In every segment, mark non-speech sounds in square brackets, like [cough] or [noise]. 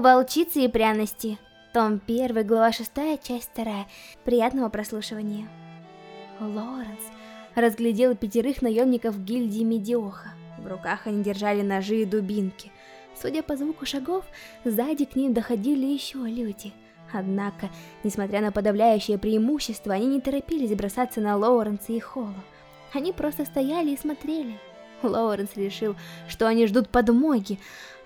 Волчицы и пряности. Том 1, глава 6, часть 2. Приятного прослушивания. Лоренс разглядел пятерых наемников гильдии Медиоха. В руках они держали ножи и дубинки. Судя по звуку шагов, сзади к ним доходили еще люди. Однако, несмотря на подавляющее преимущество, они не торопились бросаться на Лоуренса и Холла. Они просто стояли и смотрели. Лоуренс решил, что они ждут подмоги,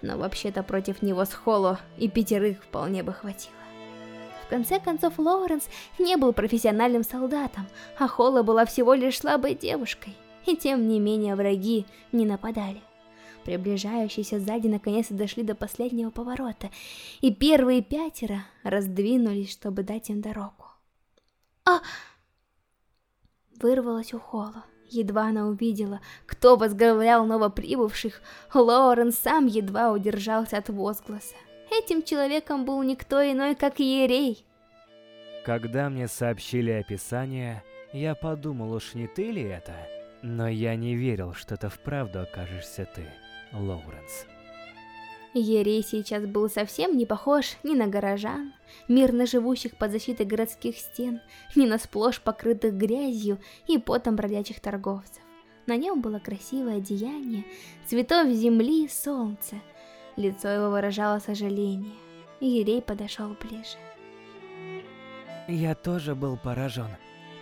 но вообще-то против него с Холло и пятерых вполне бы хватило. В конце концов, Лоуренс не был профессиональным солдатом, а Холла была всего лишь слабой девушкой. И тем не менее враги не нападали. Приближающиеся сзади наконец-то дошли до последнего поворота, и первые пятеро раздвинулись, чтобы дать им дорогу. А! Вырвалась у Холла. Едва она увидела, кто возглавлял новоприбывших, Лорен сам едва удержался от возгласа. Этим человеком был никто иной, как Ерей. Когда мне сообщили описание, я подумал, уж не ты ли это? Но я не верил, что это вправду окажешься ты, Лоуренс. Ерей сейчас был совсем не похож ни на горожан, мирно живущих под защитой городских стен, ни на сплошь покрытых грязью и потом бродячих торговцев. На нем было красивое одеяние, цветов земли и солнца. Лицо его выражало сожаление. Ерей подошел ближе. Я тоже был поражен.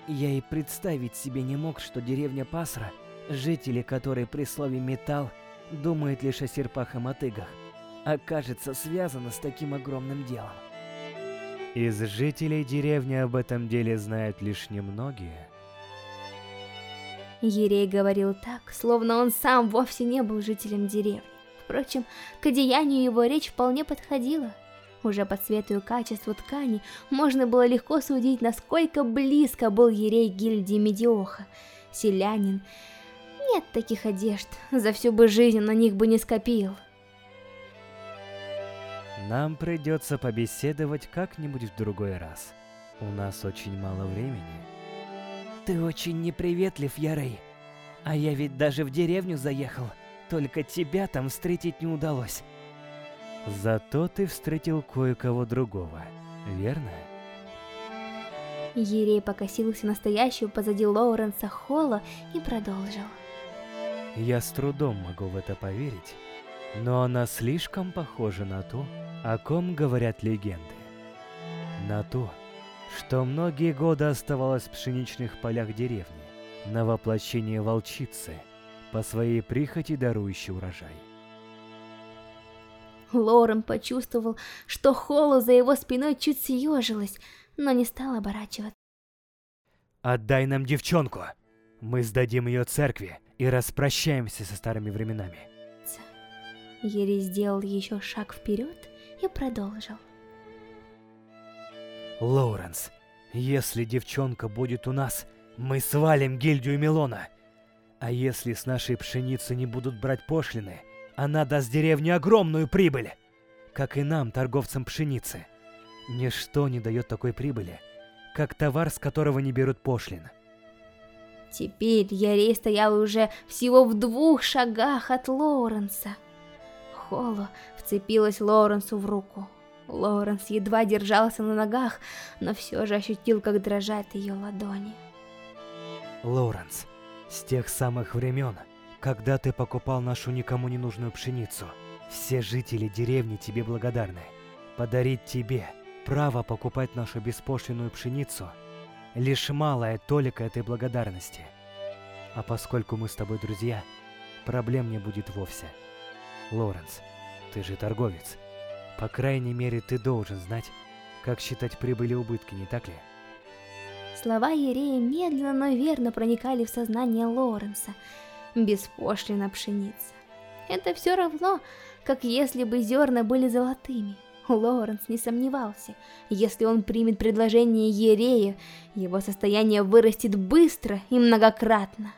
Я и представить себе не мог, что деревня Пасра, жители которой при слове «металл» думают лишь о серпах и мотыгах, окажется связана с таким огромным делом. Из жителей деревни об этом деле знают лишь немногие. Ерей говорил так, словно он сам вовсе не был жителем деревни. Впрочем, к одеянию его речь вполне подходила. Уже по цвету и качеству ткани можно было легко судить, насколько близко был Ерей гильдии Медиоха. Селянин. Нет таких одежд, за всю бы жизнь на них бы не скопил. Нам придется побеседовать как-нибудь в другой раз. У нас очень мало времени. Ты очень неприветлив, Ярей. А я ведь даже в деревню заехал. Только тебя там встретить не удалось. Зато ты встретил кое-кого другого, верно? Ерей покосился настоящего позади Лоуренса Холла и продолжил. Я с трудом могу в это поверить, но она слишком похожа на ту, о ком говорят легенды. На то, что многие годы оставалось в пшеничных полях деревни, на воплощение волчицы, по своей прихоти дарующей урожай. Лорен почувствовал, что Холло за его спиной чуть съежилась, но не стал оборачиваться. «Отдай нам девчонку! Мы сдадим ее церкви и распрощаемся со старыми временами!» Ери сделал еще шаг вперед и продолжил. Лоуренс, если девчонка будет у нас, мы свалим гильдию Милона. А если с нашей пшеницы не будут брать пошлины, она даст деревне огромную прибыль, как и нам, торговцам пшеницы. Ничто не дает такой прибыли, как товар, с которого не берут пошлин. Теперь Ярей стоял уже всего в двух шагах от Лоуренса. Холо вцепилась Лоуренсу в руку. Лоуренс едва держался на ногах, но все же ощутил, как дрожат ее ладони. Лоуренс, с тех самых времен, когда ты покупал нашу никому не нужную пшеницу, все жители деревни тебе благодарны. Подарить тебе право покупать нашу беспошлинную пшеницу – лишь малая толика этой благодарности. А поскольку мы с тобой друзья, проблем не будет вовсе. Лоренс, ты же торговец. По крайней мере, ты должен знать, как считать прибыли и убытки, не так ли? Слова Ерея медленно, но верно проникали в сознание Лоренса. Беспошлина пшеница. Это все равно, как если бы зерна были золотыми. Лоренс не сомневался. Если он примет предложение Ерея, его состояние вырастет быстро и многократно.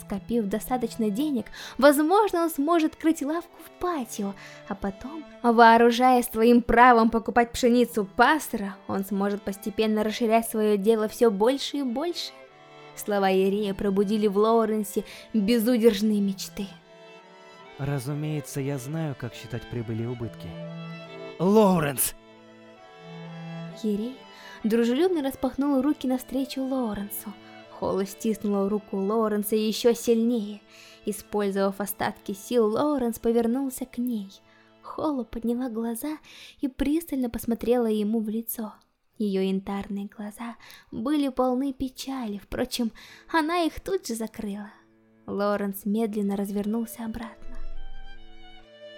Скопив достаточно денег, возможно, он сможет крыть лавку в патио, а потом, вооружаясь своим правом покупать пшеницу пастора, он сможет постепенно расширять свое дело все больше и больше. Слова Ирея пробудили в Лоуренсе безудержные мечты. Разумеется, я знаю, как считать прибыли и убытки. Лоуренс! Ерей дружелюбно распахнул руки навстречу Лоуренсу. Холла стиснула руку Лоуренса еще сильнее. Использовав остатки сил, Лоуренс повернулся к ней. Холла подняла глаза и пристально посмотрела ему в лицо. Ее янтарные глаза были полны печали, впрочем, она их тут же закрыла. Лоренс медленно развернулся обратно.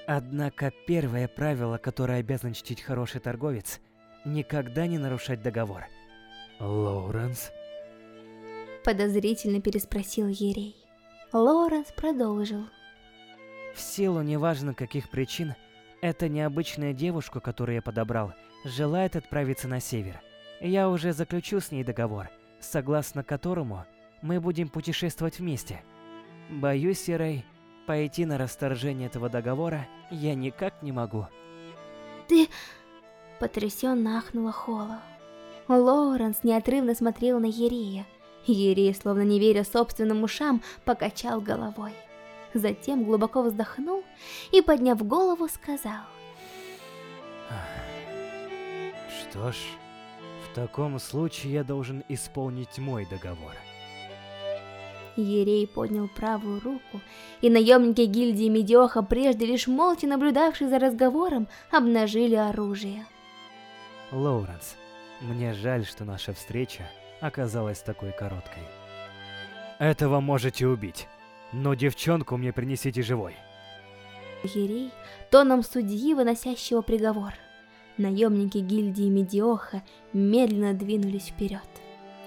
Однако первое правило, которое обязан чтить хороший торговец, никогда не нарушать договор. Лоуренс? Подозрительно переспросил Ерей. Лоренс продолжил. В силу неважно каких причин, эта необычная девушка, которую я подобрал, желает отправиться на север. Я уже заключил с ней договор, согласно которому мы будем путешествовать вместе. Боюсь, Сирей, пойти на расторжение этого договора я никак не могу. Ты... Потрясенно ахнула Холла. Лоуренс неотрывно смотрел на Ерея. Ерей, словно не веря собственным ушам, покачал головой. Затем глубоко вздохнул и, подняв голову, сказал. Что ж, в таком случае я должен исполнить мой договор. Ерей поднял правую руку, и наемники гильдии Медиоха, прежде лишь молча наблюдавшие за разговором, обнажили оружие. Лоуренс, мне жаль, что наша встреча оказалась такой короткой. Этого можете убить, но девчонку мне принесите живой. Ерей тоном судьи, выносящего приговор. Наемники гильдии Медиоха медленно двинулись вперед.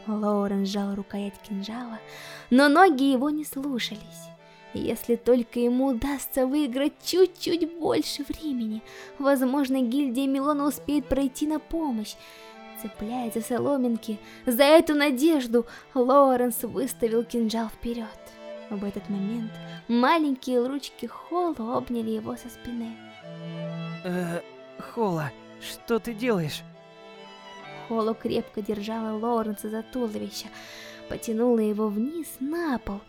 Лоурен сжал рукоять кинжала, но ноги его не слушались. Если только ему удастся выиграть чуть-чуть больше времени, возможно, гильдия Милона успеет пройти на помощь. Цепляясь за соломинки, за эту надежду, Лоуренс выставил кинжал вперед. В этот момент маленькие ручки Холла обняли его со спины. Э, Холла, что ты делаешь? Холо крепко держала Лоуренса за туловище, потянула его вниз на пол.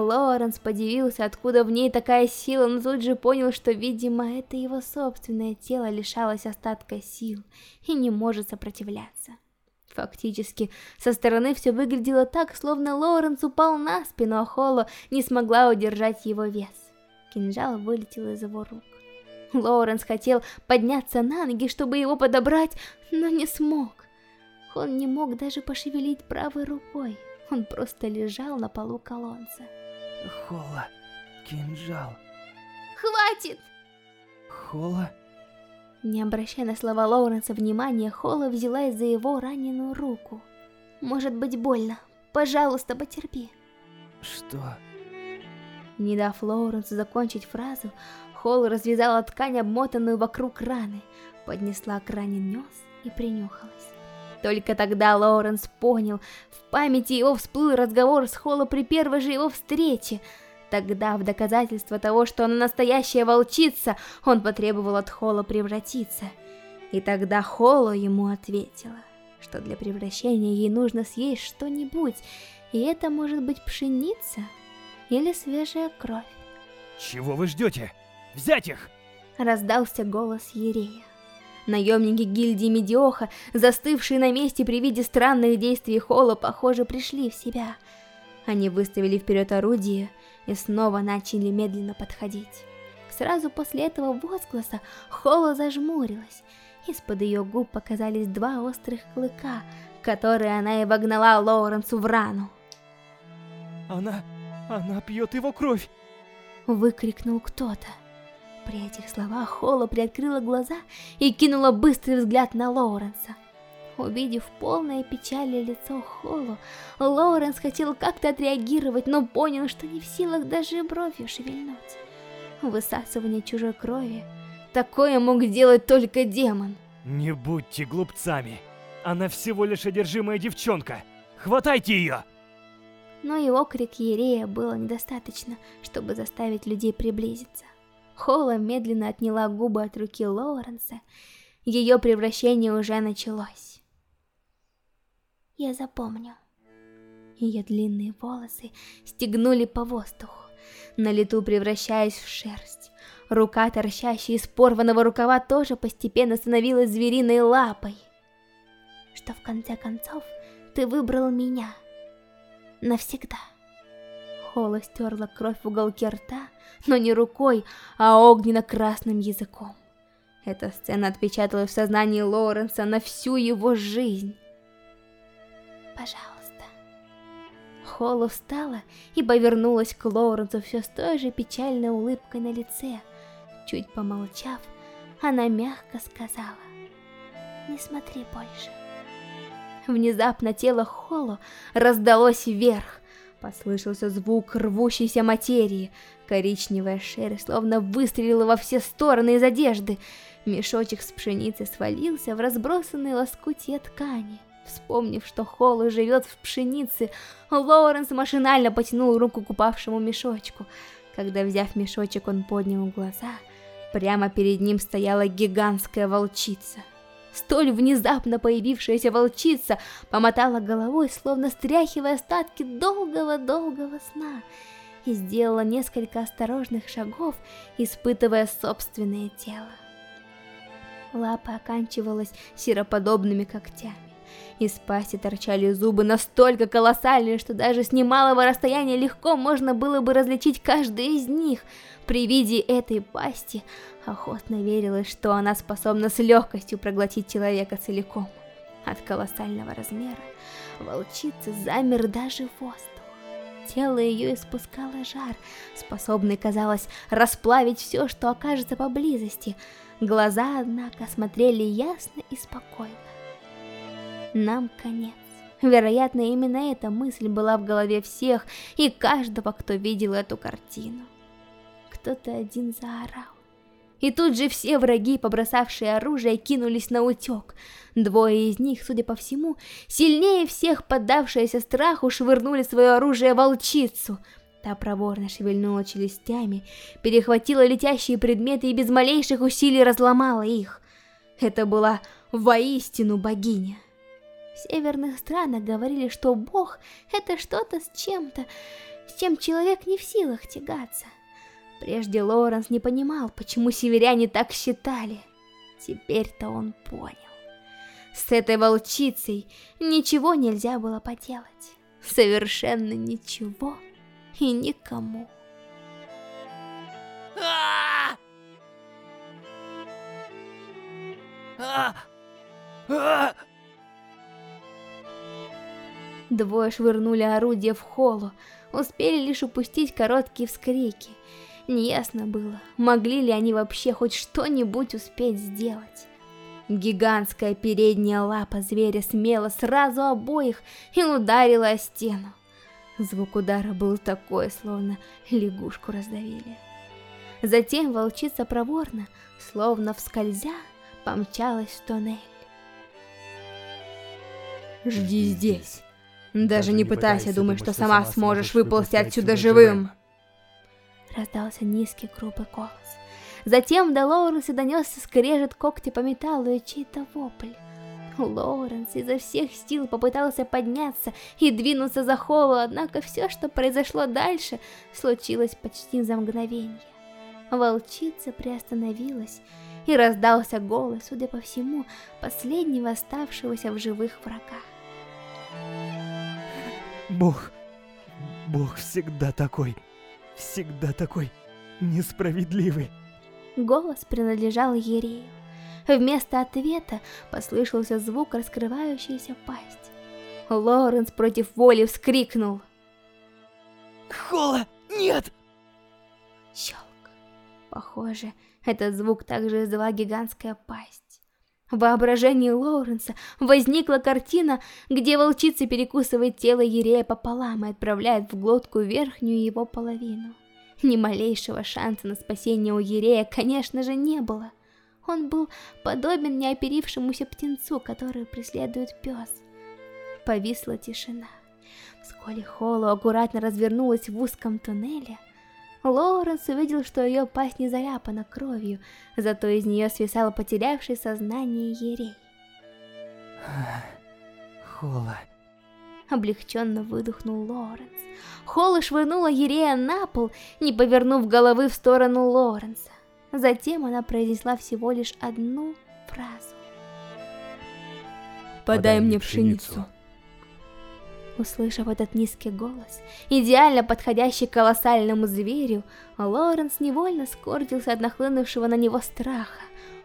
Лоуренс подивился, откуда в ней такая сила, но тут же понял, что, видимо, это его собственное тело лишалось остатка сил и не может сопротивляться. Фактически, со стороны все выглядело так, словно Лоуренс упал на спину, а Холо не смогла удержать его вес. Кинжал вылетел из его рук. Лоуренс хотел подняться на ноги, чтобы его подобрать, но не смог. Он не мог даже пошевелить правой рукой. Он просто лежал на полу колонца. Холла, кинжал. Хватит! Холла? Не обращая на слова Лоуренса внимания, Холла взялась за его раненую руку. Может быть больно. Пожалуйста, потерпи. Что? Не дав Лоуренсу закончить фразу, Холла развязала ткань, обмотанную вокруг раны, поднесла к ране нос и принюхалась. Только тогда Лоуренс понял, в памяти его всплыл разговор с Холло при первой же его встрече. Тогда, в доказательство того, что она настоящая волчица, он потребовал от Холло превратиться. И тогда Холло ему ответила, что для превращения ей нужно съесть что-нибудь, и это может быть пшеница или свежая кровь. Чего вы ждете? Взять их! Раздался голос Ерея. Наемники гильдии Медиоха, застывшие на месте при виде странных действий Холла, похоже, пришли в себя. Они выставили вперед орудие и снова начали медленно подходить. Сразу после этого возгласа Холла зажмурилась. Из-под ее губ показались два острых клыка, которые она и вогнала Лоуренсу в рану. Она... она пьет его кровь! Выкрикнул кто-то. При этих словах Холла приоткрыла глаза и кинула быстрый взгляд на Лоуренса. Увидев полное печали лицо Холлу, Лоуренс хотел как-то отреагировать, но понял, что не в силах даже бровью шевельнуть. Высасывание чужой крови — такое мог делать только демон. Не будьте глупцами. Она всего лишь одержимая девчонка. Хватайте ее! Но его крик Ерея было недостаточно, чтобы заставить людей приблизиться. Холла медленно отняла губы от руки Лоуренса. Ее превращение уже началось. Я запомню. Ее длинные волосы стегнули по воздуху, на лету превращаясь в шерсть. Рука, торчащая из порванного рукава, тоже постепенно становилась звериной лапой. Что в конце концов ты выбрал меня. Навсегда. Холла стерла кровь в уголке рта, но не рукой, а огненно-красным языком. Эта сцена отпечаталась в сознании Лоуренса на всю его жизнь. Пожалуйста. Холла встала и повернулась к Лоуренсу все с той же печальной улыбкой на лице. Чуть помолчав, она мягко сказала, «Не смотри больше». Внезапно тело Холло раздалось вверх. Послышался звук рвущейся материи. Коричневая шерсть словно выстрелила во все стороны из одежды. Мешочек с пшеницей свалился в разбросанные лоскутья ткани. Вспомнив, что Холл живет в пшенице, Лоуренс машинально потянул руку к упавшему мешочку. Когда, взяв мешочек, он поднял глаза, прямо перед ним стояла гигантская волчица. Столь внезапно появившаяся волчица помотала головой, словно стряхивая остатки долгого-долгого сна, и сделала несколько осторожных шагов, испытывая собственное тело. Лапа оканчивалась сероподобными когтями. Из пасти торчали зубы настолько колоссальные, что даже с немалого расстояния легко можно было бы различить каждый из них. При виде этой пасти охотно верилось, что она способна с легкостью проглотить человека целиком. От колоссального размера волчицы замер даже воздух. Тело ее испускало жар, способный, казалось, расплавить все, что окажется поблизости. Глаза, однако, смотрели ясно и спокойно. Нам конец. Вероятно, именно эта мысль была в голове всех и каждого, кто видел эту картину. Кто-то один заорал. И тут же все враги, побросавшие оружие, кинулись на утек. Двое из них, судя по всему, сильнее всех поддавшиеся страху, швырнули свое оружие волчицу. Та проворно шевельнула челюстями, перехватила летящие предметы и без малейших усилий разломала их. Это была воистину богиня. В северных странах говорили, что бог — это что-то с чем-то, с чем человек не в силах тягаться. Прежде Лоуренс не понимал, почему северяне так считали. Теперь-то он понял. С этой волчицей ничего нельзя было поделать. Совершенно ничего и никому. Двое швырнули орудие в холлу, успели лишь упустить короткие вскрики — Неясно было, могли ли они вообще хоть что-нибудь успеть сделать. Гигантская передняя лапа зверя смела сразу обоих и ударила о стену. Звук удара был такой, словно лягушку раздавили. Затем волчица проворно, словно вскользя, помчалась в тоннель. «Жди здесь. Даже, не пытайся думать, что сама сможешь выползти отсюда живым!» раздался низкий грубый голос. Затем до Лоуренса донесся скрежет когти по металлу и чей-то вопль. Лоуренс изо всех сил попытался подняться и двинуться за Холлу, однако все, что произошло дальше, случилось почти за мгновение. Волчица приостановилась, и раздался голос, судя по всему, последнего оставшегося в живых врага. Бог, Бог всегда такой всегда такой несправедливый. Голос принадлежал Ерею. Вместо ответа послышался звук раскрывающейся пасть. Лоренс против воли вскрикнул. Хола, нет! Щелк. Похоже, этот звук также издала гигантская пасть. В воображении Лоуренса возникла картина, где волчица перекусывает тело Ерея пополам и отправляет в глотку верхнюю его половину. Ни малейшего шанса на спасение у Ерея, конечно же, не было. Он был подобен неоперившемуся птенцу, который преследует пес. Повисла тишина. Вскоре Холло аккуратно развернулась в узком туннеле, Лоуренс увидел, что ее пасть не заляпана кровью, зато из нее свисал потерявший сознание Ерей. [sighs] Хола. Облегченно выдохнул Лоренс. Холла швырнула Ерея на пол, не повернув головы в сторону Лоренса. Затем она произнесла всего лишь одну фразу. «Подай мне пшеницу». Услышав этот низкий голос, идеально подходящий к колоссальному зверю, Лоренс невольно скорчился от нахлынувшего на него страха.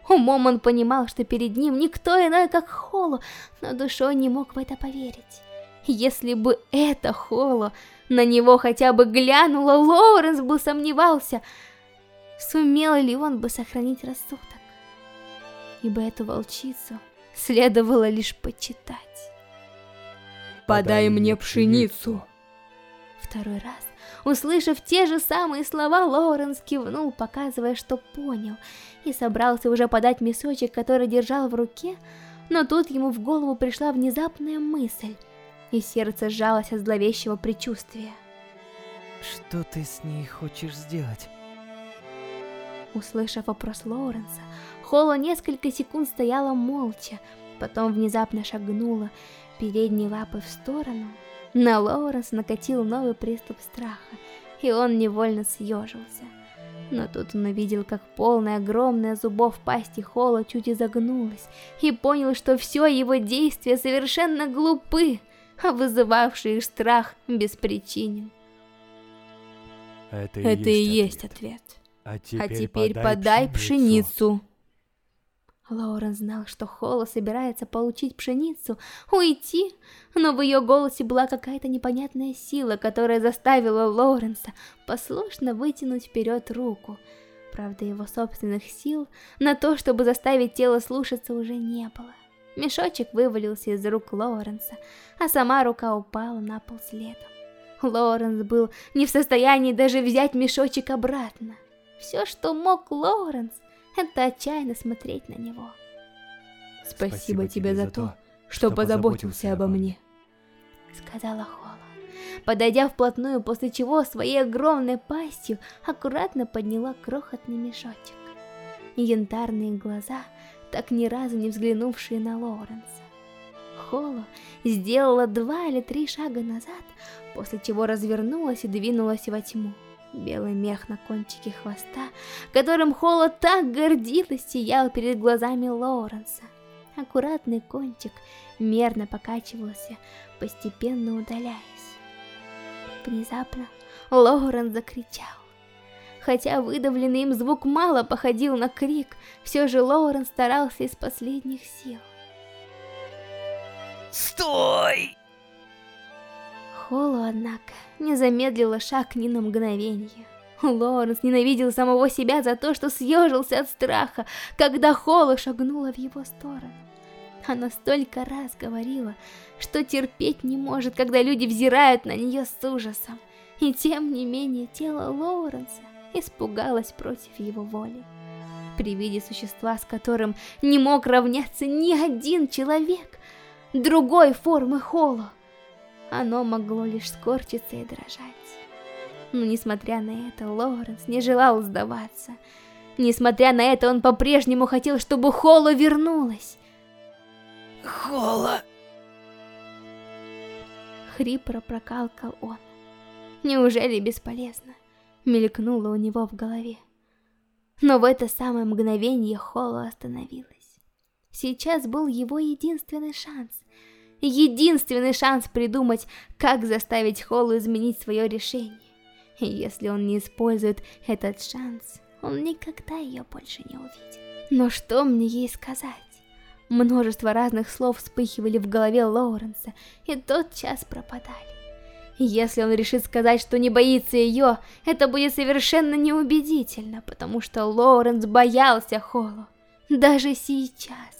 Умом он понимал, что перед ним никто иной, как Холо, но душой не мог в это поверить. Если бы это Холо на него хотя бы глянуло, Лоуренс бы сомневался, сумел ли он бы сохранить рассудок. Ибо эту волчицу следовало лишь почитать. «Подай мне пшеницу!» Второй раз, услышав те же самые слова, Лоуренс кивнул, показывая, что понял, и собрался уже подать мешочек, который держал в руке, но тут ему в голову пришла внезапная мысль — и сердце сжалось от зловещего предчувствия. Что ты с ней хочешь сделать? Услышав вопрос Лоуренса, Холла несколько секунд стояла молча, потом внезапно шагнула передней лапой в сторону. На Лоуренс накатил новый приступ страха, и он невольно съежился. Но тут он увидел, как полная огромная зубов пасти Холла чуть изогнулась, и понял, что все его действия совершенно глупы а вызывавший их страх беспричинен. Это и Это есть, есть ответ. ответ. А теперь, а теперь подай, подай пшеницу. пшеницу. Лоурен знал, что Холла собирается получить пшеницу, уйти, но в ее голосе была какая-то непонятная сила, которая заставила Лоуренса послушно вытянуть вперед руку. Правда, его собственных сил на то, чтобы заставить тело слушаться, уже не было. Мешочек вывалился из рук Лоуренса, а сама рука упала на пол следом. Лоуренс был не в состоянии даже взять мешочек обратно. Все, что мог Лоуренс, это отчаянно смотреть на него. «Спасибо, Спасибо тебе за то, что позаботился обо мне», — сказала Холла, подойдя вплотную, после чего своей огромной пастью аккуратно подняла крохотный мешочек. Янтарные глаза — так ни разу не взглянувшие на Лоуренса. Холо сделала два или три шага назад, после чего развернулась и двинулась во тьму. Белый мех на кончике хвоста, которым Холо так гордилась, сиял перед глазами Лоуренса. Аккуратный кончик мерно покачивался, постепенно удаляясь. Внезапно Лоуренс закричал. Хотя выдавленный им звук мало походил на крик, все же Лоурен старался из последних сил. «Стой!» Холло, однако, не замедлила шаг ни на мгновение. Лоуренс ненавидел самого себя за то, что съежился от страха, когда Холло шагнула в его сторону. Она столько раз говорила, что терпеть не может, когда люди взирают на нее с ужасом. И тем не менее тело Лоуренса испугалась против его воли. При виде существа, с которым не мог равняться ни один человек, другой формы Холо, оно могло лишь скорчиться и дрожать. Но несмотря на это, Лоренс не желал сдаваться. Несмотря на это, он по-прежнему хотел, чтобы Холо вернулась. Холо! Хрипро прокалкал он. Неужели бесполезно? мелькнуло у него в голове. Но в это самое мгновение Холло остановилась. Сейчас был его единственный шанс. Единственный шанс придумать, как заставить Холлу изменить свое решение. И если он не использует этот шанс, он никогда ее больше не увидит. Но что мне ей сказать? Множество разных слов вспыхивали в голове Лоуренса, и тот час пропадали. Если он решит сказать, что не боится ее, это будет совершенно неубедительно, потому что Лоуренс боялся Холло, даже сейчас.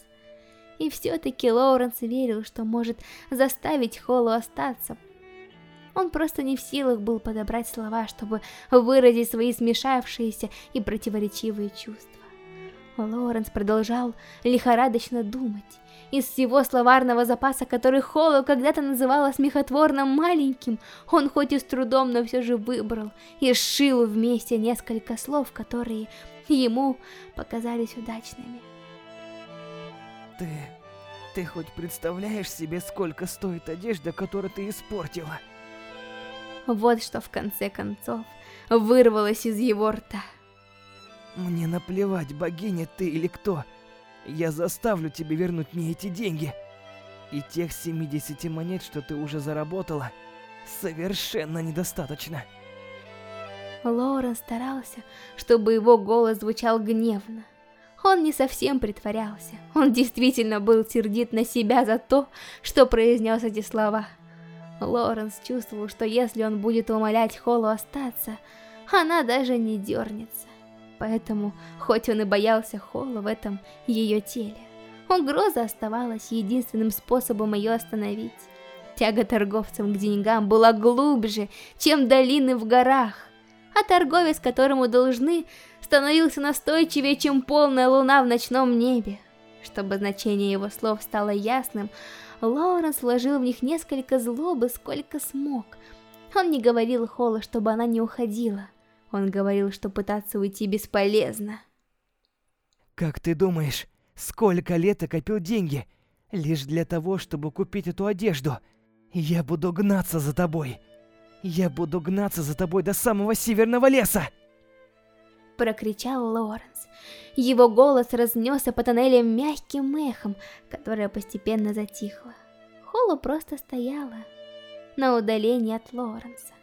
И все-таки Лоуренс верил, что может заставить Холло остаться. Он просто не в силах был подобрать слова, чтобы выразить свои смешавшиеся и противоречивые чувства. Лоренс продолжал лихорадочно думать. Из всего словарного запаса, который Холлоу когда-то называла смехотворно маленьким, он хоть и с трудом, но все же выбрал и сшил вместе несколько слов, которые ему показались удачными. Ты... ты хоть представляешь себе, сколько стоит одежда, которую ты испортила? Вот что в конце концов вырвалось из его рта. Мне наплевать, богиня ты или кто. Я заставлю тебя вернуть мне эти деньги. И тех 70 монет, что ты уже заработала, совершенно недостаточно. Лоурен старался, чтобы его голос звучал гневно. Он не совсем притворялся. Он действительно был сердит на себя за то, что произнес эти слова. Лоренс чувствовал, что если он будет умолять Холлу остаться, она даже не дернется. Поэтому, хоть он и боялся Холла в этом ее теле, угроза оставалась единственным способом ее остановить. Тяга торговцам к деньгам была глубже, чем долины в горах а торговец, которому должны, становился настойчивее, чем полная луна в ночном небе. Чтобы значение его слов стало ясным, Лоуренс вложил в них несколько злобы, сколько смог. Он не говорил Холла, чтобы она не уходила. Он говорил, что пытаться уйти бесполезно. «Как ты думаешь, сколько лет я копил деньги? Лишь для того, чтобы купить эту одежду? Я буду гнаться за тобой!» Я буду гнаться за тобой до самого северного леса!» Прокричал Лоренс. Его голос разнесся по тоннелям мягким эхом, которое постепенно затихло. Холла просто стояла на удалении от Лоренса.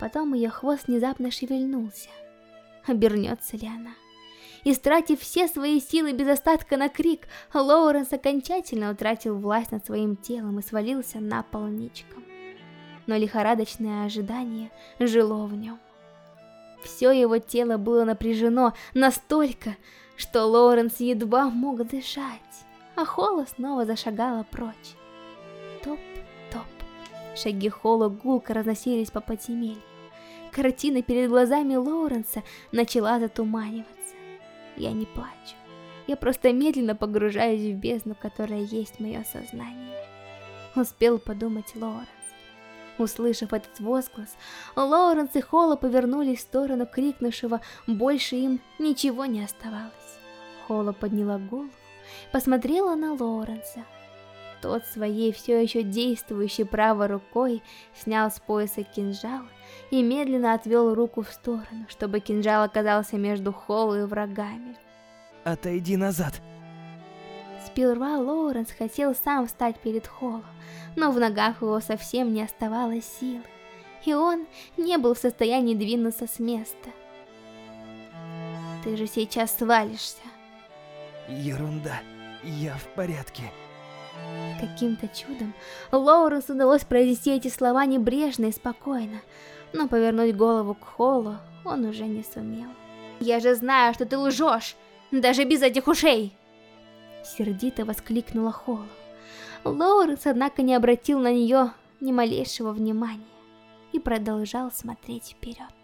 Потом ее хвост внезапно шевельнулся. Обернется ли она? Истратив все свои силы без остатка на крик, Лоуренс окончательно утратил власть над своим телом и свалился на пол ничком но лихорадочное ожидание жило в нем. Все его тело было напряжено настолько, что Лоуренс едва мог дышать, а Холла снова зашагала прочь. Топ-топ. Шаги Холла гулко разносились по подземелью. Картина перед глазами Лоуренса начала затуманиваться. Я не плачу. Я просто медленно погружаюсь в бездну, которая есть мое сознание. Успел подумать Лоуренс. Услышав этот возглас, Лоуренс и Холла повернулись в сторону крикнувшего, больше им ничего не оставалось. Холла подняла голову, посмотрела на Лоуренса. Тот своей все еще действующей правой рукой снял с пояса кинжал и медленно отвел руку в сторону, чтобы кинжал оказался между Холлой и врагами. «Отойди назад!» Сперва Лоуренс хотел сам встать перед Холлом, но в ногах его совсем не оставалось силы, и он не был в состоянии двинуться с места. Ты же сейчас свалишься. Ерунда, я в порядке. Каким-то чудом Лоуренсу удалось произнести эти слова небрежно и спокойно, но повернуть голову к Холлу он уже не сумел. «Я же знаю, что ты лжешь, даже без этих ушей!» Сердито воскликнула Холла. Лоуренс, однако, не обратил на нее ни малейшего внимания и продолжал смотреть вперед.